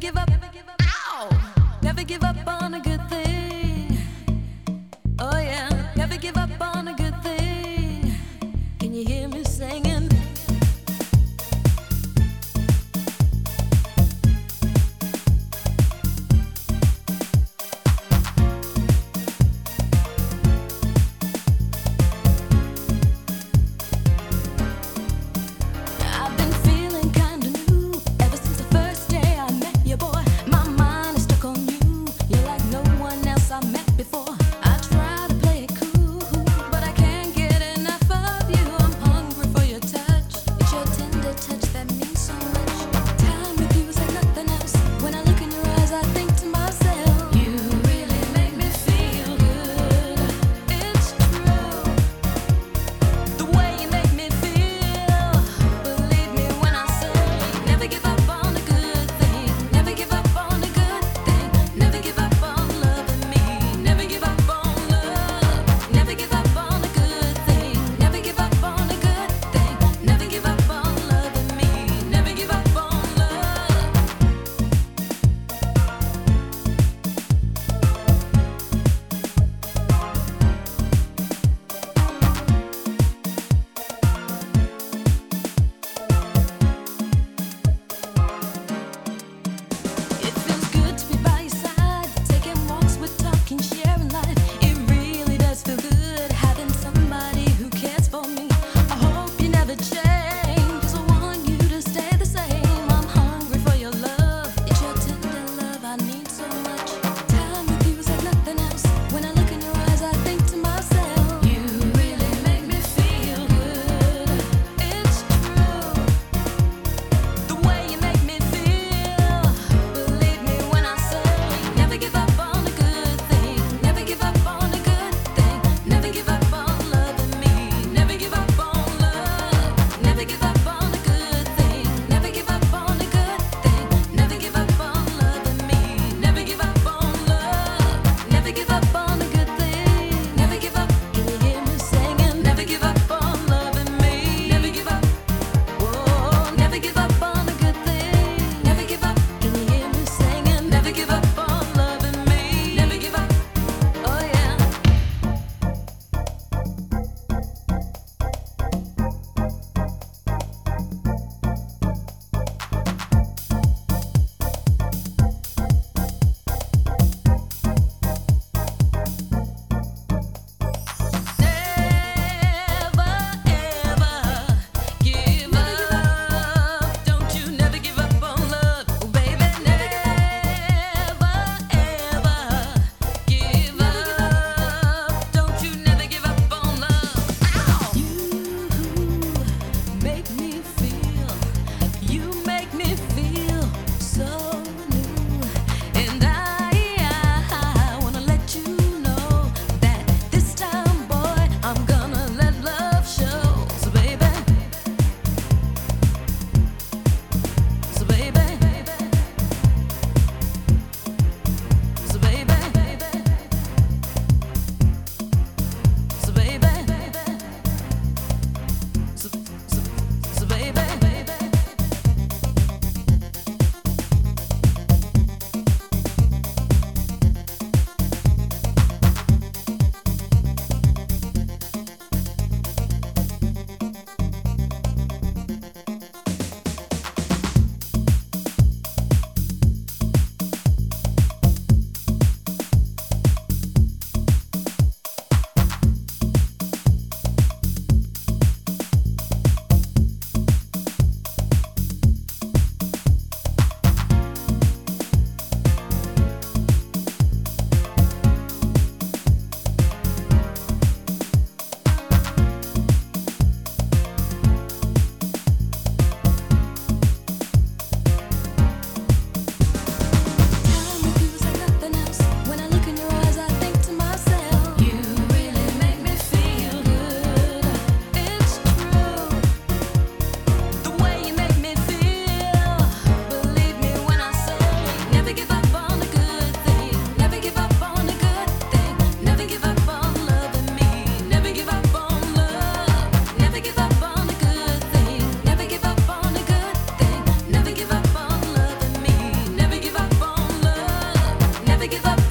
Never give up. Ow! Never give up on a give up